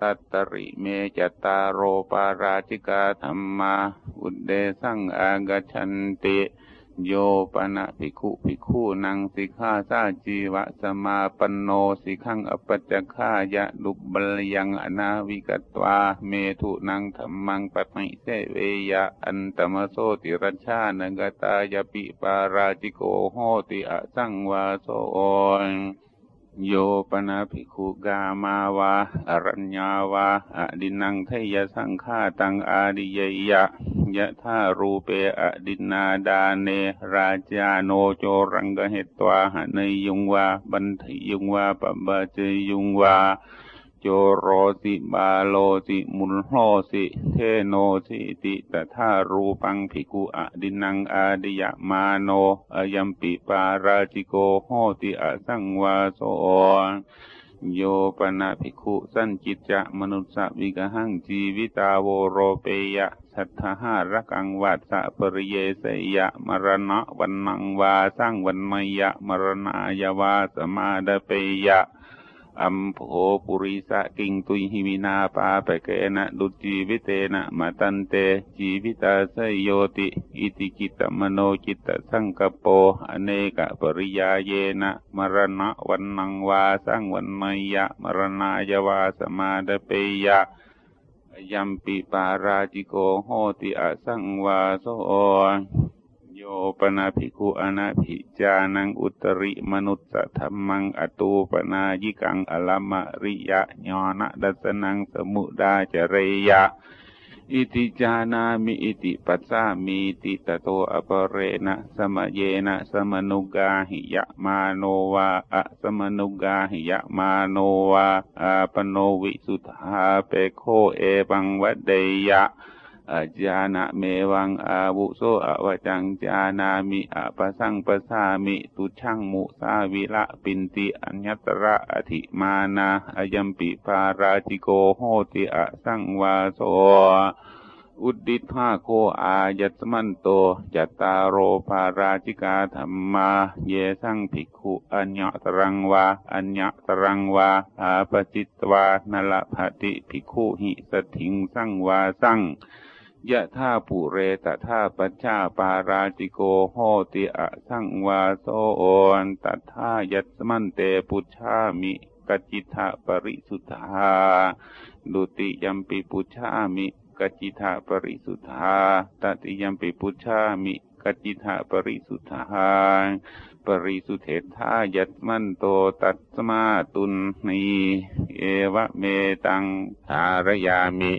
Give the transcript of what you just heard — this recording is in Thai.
ตัตตริเมจตาโรปาราชิกาธรรมาอุเดสังอากชันติโยปนะภิกขุภิกขุนังสิกขาสาจีวะสมาปนโนสิขังอปัจจคายะลุบบลยังอนาวิกตวาเมถุนังธรรมังปัมิเสเวยะอันตมโสติรัชชานกตายปิปาราจิโกโหติอสังวาโส โยปนาภิกขุกามาวาอรัญญาวาอดินังเทยสังฆาตังอาดิเยยะยะธารูเปอดินาดาเน ราจาโนโจรังกเหตวาหนยุงวาบันทยุงวาปบาเจยุงวา โจโรสิบาโลสิมุลโหสิ เทโนสิติตถารูปังภิกุอดินังอาดิยมาโนอยัมปิปาราจิโกโหติอสังวาโสโยปนาภิกขุสันจิตจะมนุสสวิกหังจีวิตาโวโรเปยะสัทธาหารักังวัตสะปริเยสยะมรณะวันนังวาสร้างวันมยะมรณายาวาสมาดเปยะ อัมโภปุริสะกิงตุยหิวินาปาปะเกนะดุจีวิเตนะมาตันเตจีวิตาสยโยติ อิติกิตมโนจิตสังกโป อเนกปริยาเยนะมรณะวันนังวาสังวันมยะ มรณายาวาสมาดเปยะยัมปิปาราจิโกโหติอสังวาโส โยปนาภิกขุอนาภิจานังอุตริมนุสสะธรรมังอตูปนายิกังอลมะริยะญาณดัสนังสมุดาจเรยะ อิติจานามิอิติปัสสามีติตโตอปเรนะสมเยนะสมนุกาหิยะมาโนวาอะสมนุกาหิยะมาโนวาอาปโนวิสุทธาเปโคเอบังวัดเดยะ อาจานะเมวังอาวุโสอวจังจานามิอาปสังปสามิตุช่างมุสาวิละปินติอัญญตระอธิมานาอายัมปิปาราจิโกโหติอสังวาโสอุดิธาโคอายัตมันโตจัตตารโรภาราจิกาธรรมา เยสังภิกขุอัญญตรังวาอัญญตรังวาอาปจิตวานลภติภิกขุหิสถิงสังวาสัง ยะท่าปุเรตท่าปัจจาปาราจิโกโหติอะสังวาโซโอนตัท่ายัตมันเตปุชามิกจิทาปริสุทธาดุติยัมปิปุชามิกจิทาปริสุทธาตติยัมปิปุชามิกจิทาปริสุทธาปริสุเทธายัตมันโตตัสมาตุนนีเอวะเมตังทารยามิ